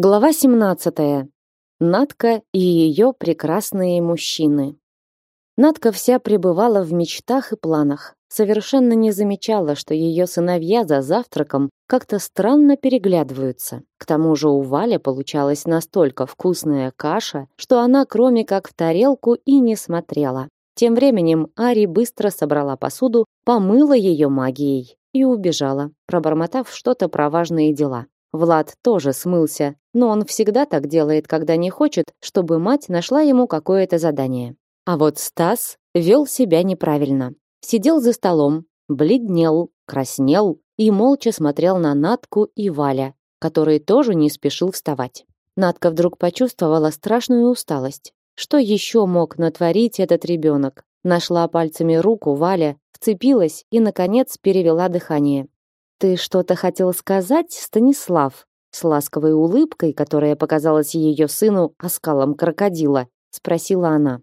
Глава 17. Надка и ее прекрасные мужчины. Надка вся пребывала в мечтах и планах, совершенно не замечала, что ее сыновья за завтраком как-то странно переглядываются. К тому же у Вали получалась настолько вкусная каша, что она кроме как в тарелку и не смотрела. Тем временем Ари быстро собрала посуду, помыла ее магией и убежала, пробормотав что-то про важные дела. Влад тоже смылся, но он всегда так делает, когда не хочет, чтобы мать нашла ему какое-то задание. А вот Стас вел себя неправильно. Сидел за столом, бледнел, краснел и молча смотрел на Натку и Валя, который тоже не спешил вставать. Натка вдруг почувствовала страшную усталость. Что еще мог натворить этот ребенок? Нашла пальцами руку Валя, вцепилась и, наконец, перевела дыхание. Ты что-то хотел сказать, Станислав? С ласковой улыбкой, которая показалась ее сыну оскалом крокодила, спросила она.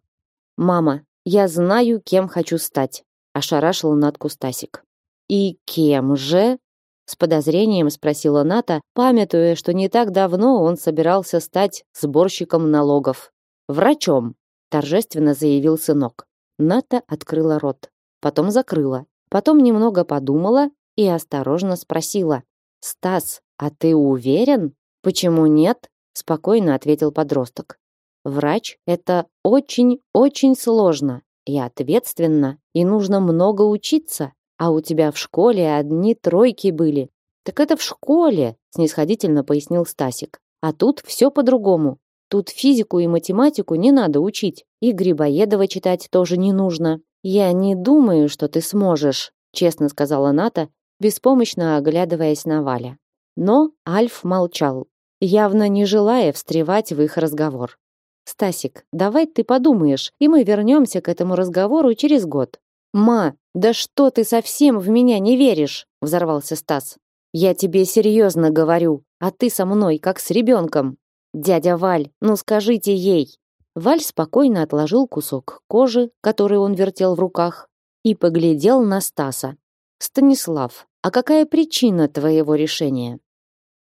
Мама, я знаю, кем хочу стать, ошарашил Натку Стасик. И кем же? С подозрением спросила Ната, памятуя, что не так давно он собирался стать сборщиком налогов. Врачом, торжественно заявил сынок. Ната открыла рот, потом закрыла, потом немного подумала и осторожно спросила. «Стас, а ты уверен?» «Почему нет?» – спокойно ответил подросток. «Врач – это очень-очень сложно и ответственно, и нужно много учиться, а у тебя в школе одни тройки были». «Так это в школе», – снисходительно пояснил Стасик. «А тут все по-другому. Тут физику и математику не надо учить, и Грибоедова читать тоже не нужно. Я не думаю, что ты сможешь», честно сказала Ната, беспомощно оглядываясь на Валя. Но Альф молчал, явно не желая встревать в их разговор. Стасик, давай ты подумаешь, и мы вернемся к этому разговору через год. Ма, да что ты совсем в меня не веришь? взорвался Стас. Я тебе серьезно говорю, а ты со мной как с ребенком. Дядя Валь, ну скажите ей. Валь спокойно отложил кусок кожи, который он вертел в руках, и поглядел на Стаса. Станислав, а какая причина твоего решения?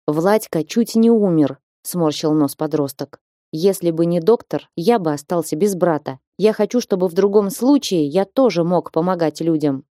Владька чуть не умер, сморщил нос подросток. Если бы не доктор, я бы остался без брата. Я хочу, чтобы в другом случае я тоже мог помогать людям.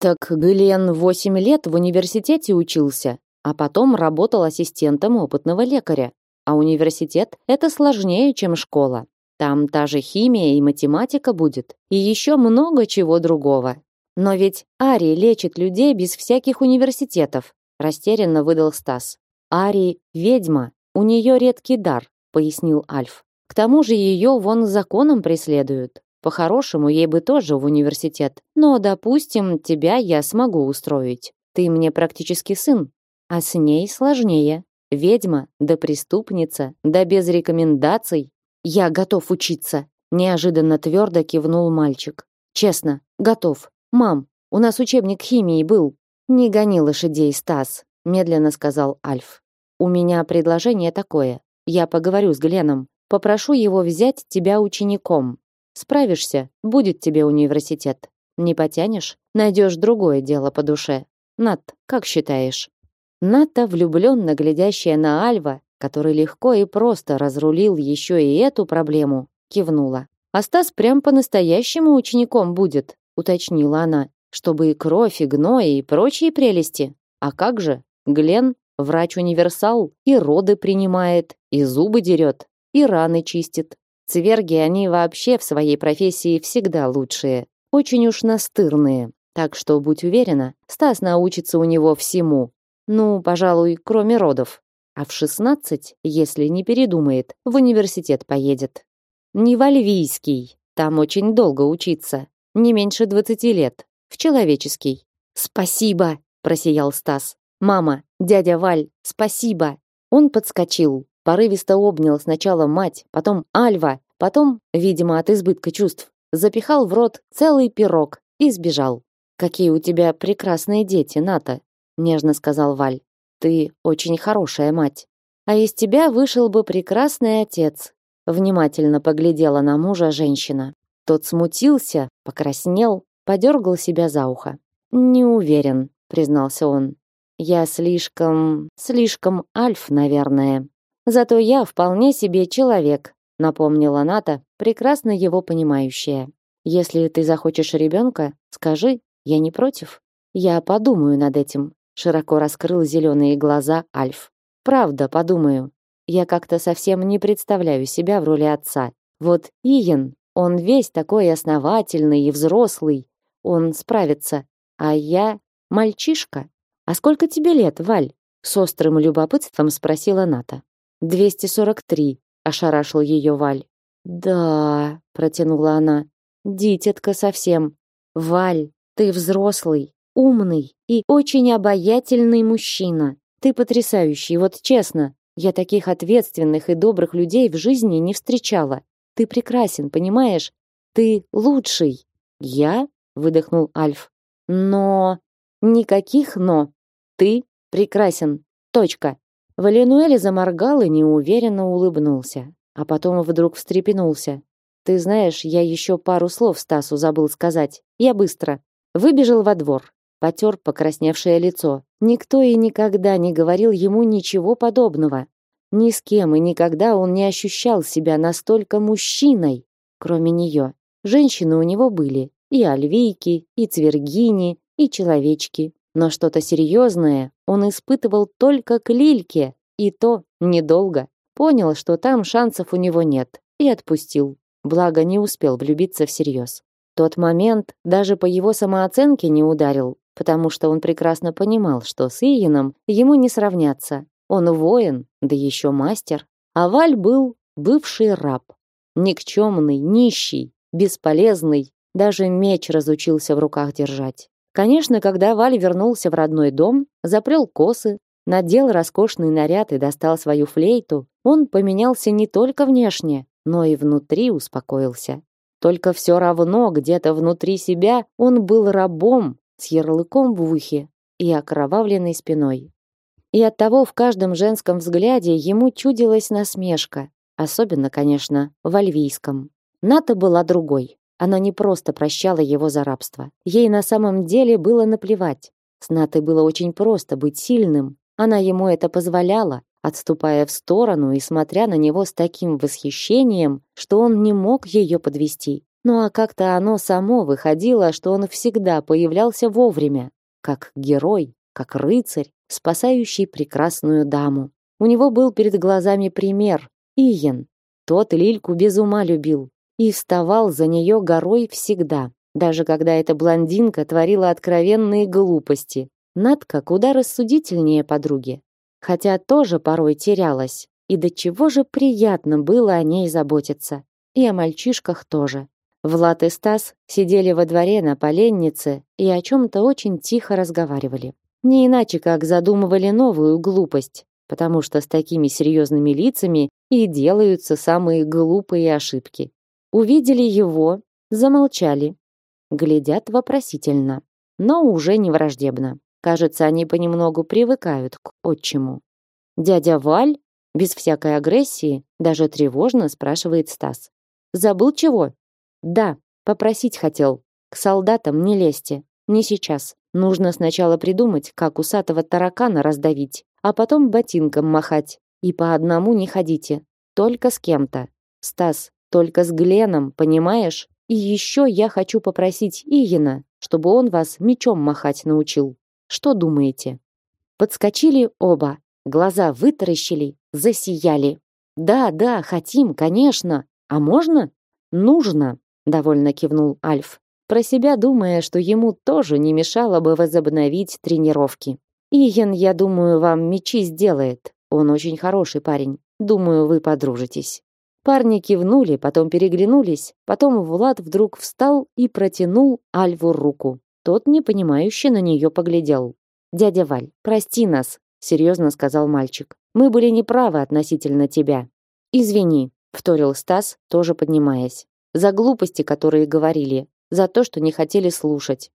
Так Глен восемь лет в университете учился, а потом работал ассистентом опытного лекаря. А университет это сложнее, чем школа. Там та же химия и математика будет, и еще много чего другого. Но ведь Ари лечит людей без всяких университетов, растерянно выдал Стас. Ари ведьма, у нее редкий дар, пояснил Альф. К тому же ее вон законом преследуют. По-хорошему, ей бы тоже в университет. Но, допустим, тебя я смогу устроить. Ты мне практически сын. А с ней сложнее. Ведьма, да преступница, да без рекомендаций. Я готов учиться, неожиданно твердо кивнул мальчик. Честно, готов. Мам, у нас учебник химии был. Не гони лошадей, Стас, медленно сказал Альф. У меня предложение такое. Я поговорю с Гленом, попрошу его взять тебя учеником. Справишься, будет тебе университет. Не потянешь, найдешь другое дело по душе. Нат, как считаешь? Ната, влюбленно глядящая на Альва, который легко и просто разрулил еще и эту проблему, кивнула. А Стас прям по-настоящему учеником будет, уточнила она, чтобы и кровь, и гной, и прочие прелести. А как же? Глен врач-универсал, и роды принимает, и зубы дерет, и раны чистит. Цверги они вообще в своей профессии всегда лучшие, очень уж настырные. Так что будь уверена, Стас научится у него всему. Ну, пожалуй, кроме родов. А в 16, если не передумает, в университет поедет. Не в Альвийский, там очень долго учиться, не меньше двадцати лет, в человеческий. Спасибо, просиял Стас. Мама, дядя Валь, спасибо. Он подскочил, порывисто обнял сначала мать, потом Альва, потом, видимо, от избытка чувств, запихал в рот целый пирог и сбежал. Какие у тебя прекрасные дети, Ната, нежно сказал Валь. Ты очень хорошая мать. А из тебя вышел бы прекрасный отец. Внимательно поглядела на мужа женщина. Тот смутился, покраснел, подергал себя за ухо. «Не уверен», — признался он. «Я слишком... слишком альф, наверное». Зато я вполне себе человек, напомнила Ната, прекрасно его понимающая. Если ты захочешь ребенка, скажи, я не против. Я подумаю над этим, широко раскрыл зеленые глаза Альф. Правда, подумаю. Я как-то совсем не представляю себя в роли отца. Вот Иен, он весь такой основательный и взрослый. Он справится. А я мальчишка. А сколько тебе лет, Валь? С острым любопытством спросила Ната. Двести сорок три. ошарашил ее Валь. Да, протянула она. Дитятка совсем. Валь, ты взрослый, умный и очень обаятельный мужчина. Ты потрясающий, вот честно. Я таких ответственных и добрых людей в жизни не встречала. Ты прекрасен, понимаешь? Ты лучший. Я? выдохнул Альф. Но никаких но. Ты прекрасен. Точка. Валенуэль заморгал и неуверенно улыбнулся, а потом вдруг встрепенулся. Ты знаешь, я еще пару слов Стасу забыл сказать. Я быстро. Выбежал во двор, потер покрасневшее лицо. Никто и никогда не говорил ему ничего подобного. Ни с кем и никогда он не ощущал себя настолько мужчиной, кроме нее. Женщины у него были, и альвийки, и цвергини, и человечки. Но что-то серьезное он испытывал только к Лильке, и то недолго. Понял, что там шансов у него нет, и отпустил. Благо не успел влюбиться всерьез. Тот момент даже по его самооценке не ударил, потому что он прекрасно понимал, что с Иеном ему не сравняться. Он воин, да еще мастер. А Валь был бывший раб. Никчемный, нищий, бесполезный, даже меч разучился в руках держать. Конечно, когда Валь вернулся в родной дом, запрел косы, надел роскошный наряд и достал свою флейту, он поменялся не только внешне, но и внутри успокоился. Только все равно где-то внутри себя он был рабом с ярлыком в ухе и окровавленной спиной. И оттого в каждом женском взгляде ему чудилась насмешка, особенно, конечно, в альвийском. Ната была другой. Она не просто прощала его за рабство. Ей на самом деле было наплевать. С Натой было очень просто быть сильным. Она ему это позволяла, отступая в сторону и смотря на него с таким восхищением, что он не мог ее подвести. Ну а как-то оно само выходило, что он всегда появлялся вовремя, как герой, как рыцарь, спасающий прекрасную даму. У него был перед глазами пример Иен. Тот Лильку без ума любил и вставал за нее горой всегда, даже когда эта блондинка творила откровенные глупости. Надка куда рассудительнее подруги хотя тоже порой терялась. И до чего же приятно было о ней заботиться. И о мальчишках тоже. Влад и Стас сидели во дворе на поленнице и о чем-то очень тихо разговаривали. Не иначе, как задумывали новую глупость, потому что с такими серьезными лицами и делаются самые глупые ошибки. Увидели его, замолчали, глядят вопросительно, но уже не враждебно. Кажется, они понемногу привыкают к отчиму. Дядя Валь, без всякой агрессии, даже тревожно спрашивает Стас. Забыл чего? Да, попросить хотел. К солдатам не лезьте. Не сейчас. Нужно сначала придумать, как усатого таракана раздавить, а потом ботинком махать. И по одному не ходите. Только с кем-то. Стас, только с Гленом, понимаешь? И еще я хочу попросить Иена, чтобы он вас мечом махать научил. Что думаете? Подскочили оба, глаза вытаращили, засияли. Да, да, хотим, конечно. А можно? Нужно, довольно кивнул Альф, про себя думая, что ему тоже не мешало бы возобновить тренировки. Иен, я думаю, вам мечи сделает. Он очень хороший парень. Думаю, вы подружитесь. Парни кивнули, потом переглянулись, потом Влад вдруг встал и протянул Альву руку. Тот непонимающе на нее поглядел. «Дядя Валь, прости нас», — серьезно сказал мальчик. «Мы были неправы относительно тебя». «Извини», — вторил Стас, тоже поднимаясь. «За глупости, которые говорили, за то, что не хотели слушать».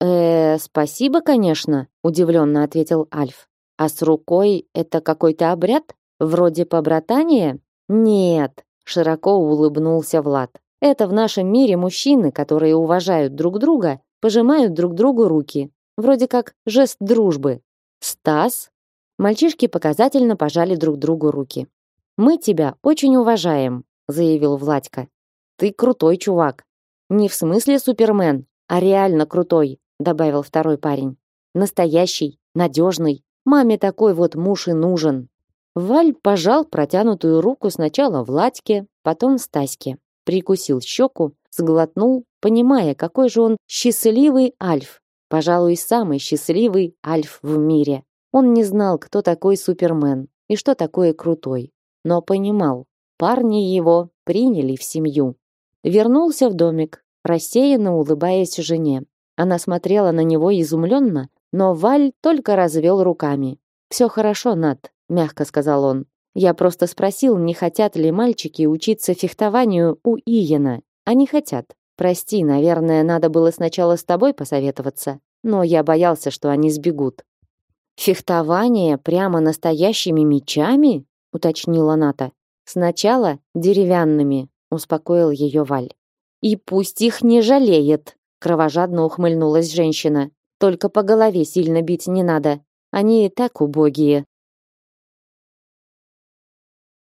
«Э, спасибо, конечно», — удивленно ответил Альф. «А с рукой это какой-то обряд? Вроде побратания?» «Нет», — широко улыбнулся Влад. «Это в нашем мире мужчины, которые уважают друг друга пожимают друг другу руки, вроде как жест дружбы. Стас? Мальчишки показательно пожали друг другу руки. Мы тебя очень уважаем, заявил Владька. Ты крутой чувак. Не в смысле Супермен, а реально крутой, добавил второй парень. Настоящий, надежный. Маме такой вот муж и нужен. Валь пожал протянутую руку сначала Владьке, потом Стаське. Прикусил щеку, сглотнул, понимая, какой же он счастливый альф. Пожалуй, самый счастливый альф в мире. Он не знал, кто такой Супермен и что такое крутой, но понимал, парни его приняли в семью. Вернулся в домик, рассеянно улыбаясь жене. Она смотрела на него изумленно, но Валь только развел руками. «Все хорошо, Над мягко сказал он. Я просто спросил, не хотят ли мальчики учиться фехтованию у Иена. Они хотят. Прости, наверное, надо было сначала с тобой посоветоваться, но я боялся, что они сбегут. Фехтование прямо настоящими мечами? уточнила Ната. Сначала деревянными, успокоил ее Валь. И пусть их не жалеет, кровожадно ухмыльнулась женщина. Только по голове сильно бить не надо. Они и так убогие.